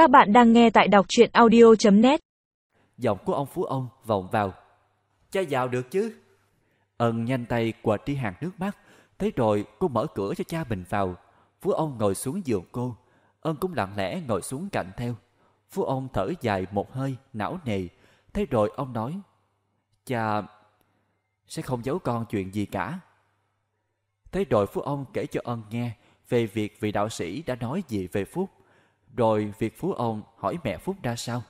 Các bạn đang nghe tại đọc truyện audio.net Giọng của ông Phú ông vọng vào. Cha vào được chứ? Ân nhanh tay quệt đi hàng nước mắt. Thế rồi cô mở cửa cho cha mình vào. Phú ông ngồi xuống giường cô. Ân cũng lặng lẽ ngồi xuống cạnh theo. Phú ông thở dài một hơi, não nề. Thế rồi ông nói. Cha sẽ không giấu con chuyện gì cả. Thế rồi Phú ông kể cho Ân nghe về việc vị đạo sĩ đã nói gì về Phúc. Rồi việc Phú ông hỏi mẹ Phúc ra sao.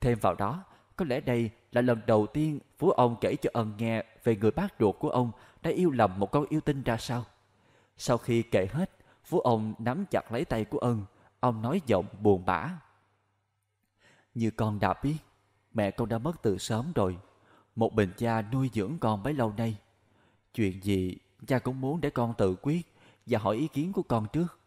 Thêm vào đó, có lẽ đây là lần đầu tiên Phú ông kể cho Ân nghe về người bác ruột của ông đã yêu lầm một con yêu tinh ra sao. Sau khi kể hết, Phú ông nắm chặt lấy tay của Ân, ông nói giọng buồn bã. Như con đã biết, mẹ con đã mất từ sớm rồi. Một mình cha nuôi dưỡng con bấy lâu nay. Chuyện gì cha cũng muốn để con tự quyết và hỏi ý kiến của con trước.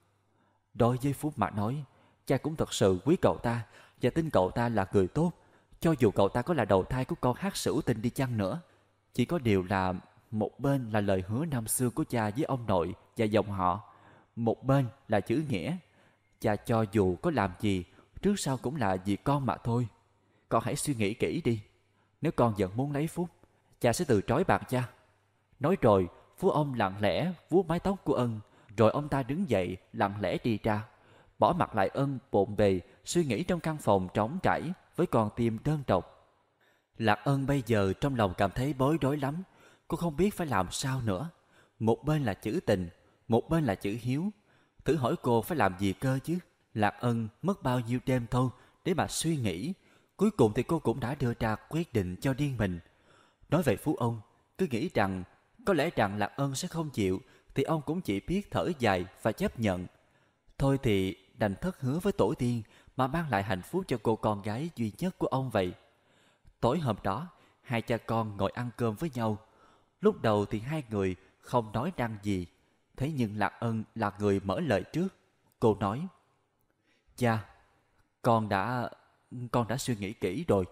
Đối với Phúc mà nói, cha cũng thật sự quý cậu ta và tin cậu ta là người tốt, cho dù cậu ta có là đầu thai của con hát sửu tinh đi chăng nữa. Chỉ có điều là một bên là lời hứa năm xưa của cha với ông nội và dòng họ, một bên là chữ nghĩa. Cha cho dù có làm gì, trước sau cũng là vì con mà thôi. Con hãy suy nghĩ kỹ đi. Nếu con vẫn muốn lấy Phúc, cha sẽ từ chối bạc cha. Nói rồi, Phú ông lặng lẽ vuốt mái tóc của Ân, rồi ông ta đứng dậy lặng lẽ đi ra. Bỏ mặt lại Ân bộn bề, suy nghĩ trong căn phòng trống trải với con tim đơn độc. Lạc Ân bây giờ trong lòng cảm thấy bối rối lắm. Cô không biết phải làm sao nữa. Một bên là chữ tình, một bên là chữ hiếu. Thử hỏi cô phải làm gì cơ chứ? Lạc Ân mất bao nhiêu đêm thôi để mà suy nghĩ. Cuối cùng thì cô cũng đã đưa ra quyết định cho riêng mình. Nói về Phú ông, cứ nghĩ rằng có lẽ rằng Lạc Ân sẽ không chịu thì ông cũng chỉ biết thở dài và chấp nhận. Thôi thì đành thất hứa với tổ tiên mà mang lại hạnh phúc cho cô con gái duy nhất của ông vậy. Tối hôm đó, hai cha con ngồi ăn cơm với nhau. Lúc đầu thì hai người không nói năng gì. Thế nhưng Lạc Ân là người mở lời trước. Cô nói, Cha, con đã... con đã suy nghĩ kỹ rồi.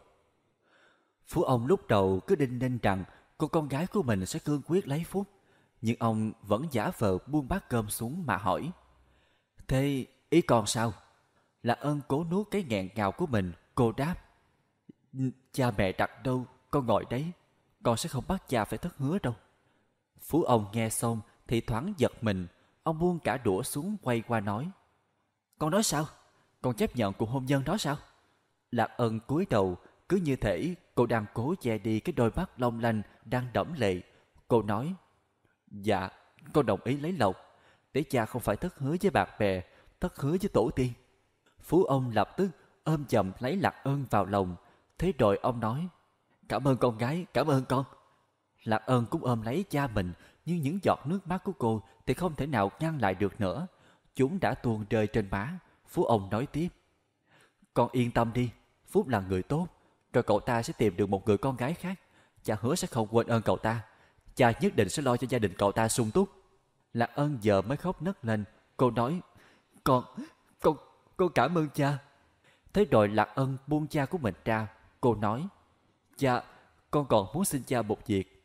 Phú ông lúc đầu cứ đinh ninh rằng cô con gái của mình sẽ cương quyết lấy Phúc. Nhưng ông vẫn giả vờ buông bát cơm xuống mà hỏi. Thế ý con sao? Là ơn cố nuốt cái nghẹn ngào của mình, cô đáp. Cha mẹ đặt đâu, con ngồi đấy. Con sẽ không bắt cha phải thất hứa đâu. Phú ông nghe xong thì thoáng giật mình. Ông buông cả đũa xuống quay qua nói. Con nói sao? Con chấp nhận cuộc hôn nhân đó sao? Lạc ân cúi đầu, cứ như thể cô đang cố che đi cái đôi mắt long lanh đang đẫm lệ. Cô nói, Dạ, con đồng ý lấy lộc, để cha không phải thất hứa với bạn bè, tất hứa với tổ tiên. Phú ông lập tức ôm chầm lấy Lạc ơn vào lòng, thế rồi ông nói, cảm ơn con gái, cảm ơn con. Lạc ơn cũng ôm lấy cha mình, nhưng những giọt nước mắt của cô thì không thể nào ngăn lại được nữa. Chúng đã tuôn rơi trên má. Phú ông nói tiếp, con yên tâm đi, Phúc là người tốt, rồi cậu ta sẽ tìm được một người con gái khác. Cha hứa sẽ không quên ơn cậu ta cha nhất định sẽ lo cho gia đình cậu ta sung túc. Lạc ơn giờ mới khóc nấc lên, cô nói, con, con, con cảm ơn cha. Thế rồi Lạc ân buông cha của mình ra, cô nói, cha, con còn muốn xin cha một việc.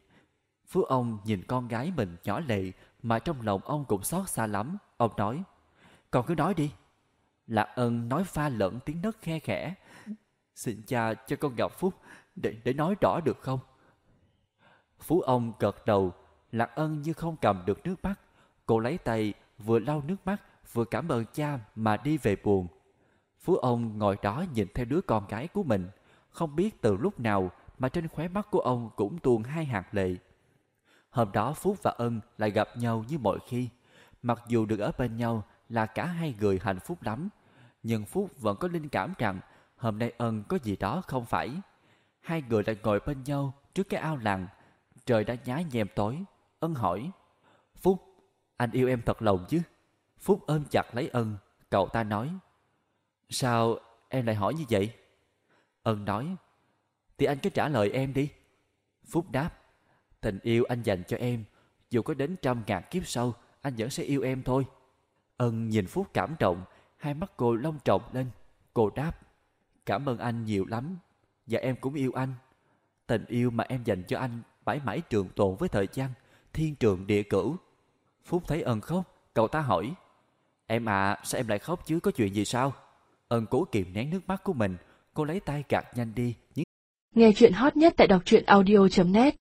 Phú ông nhìn con gái mình nhỏ lệ mà trong lòng ông cũng xót xa lắm. Ông nói, con cứ nói đi. Lạc ân nói pha lẫn tiếng nấc khe khẽ. Xin cha cho con gặp Phúc để, để nói rõ được không? Phú ông gật đầu, Lạc Ân như không cầm được nước mắt. Cô lấy tay vừa lau nước mắt vừa cảm ơn cha mà đi về buồn. Phú ông ngồi đó nhìn theo đứa con gái của mình, không biết từ lúc nào mà trên khóe mắt của ông cũng tuôn hai hạt lệ. Hôm đó Phúc và Ân lại gặp nhau như mọi khi. Mặc dù được ở bên nhau là cả hai người hạnh phúc lắm, nhưng Phúc vẫn có linh cảm rằng hôm nay Ân có gì đó không phải. Hai người lại ngồi bên nhau trước cái ao làng, Trời đã nhá nhem tối. Ân hỏi. Phúc, anh yêu em thật lòng chứ? Phúc ôm chặt lấy Ân. Cậu ta nói. Sao em lại hỏi như vậy? Ân nói. Thì anh cứ trả lời em đi. Phúc đáp. Tình yêu anh dành cho em. Dù có đến trăm ngàn kiếp sau, anh vẫn sẽ yêu em thôi. Ân nhìn Phúc cảm động. Hai mắt cô long trọng lên. Cô đáp. Cảm ơn anh nhiều lắm. Và em cũng yêu anh. Tình yêu mà em dành cho anh mãi mãi trường tồn với thời gian, thiên trường địa cửu. Phúc thấy ân khóc, cậu ta hỏi, Em à, sao em lại khóc chứ, có chuyện gì sao? Ân cố kìm nén nước mắt của mình, cô lấy tay gạt nhanh đi những Nghe chuyện hot nhất tại đọc truyện audio.net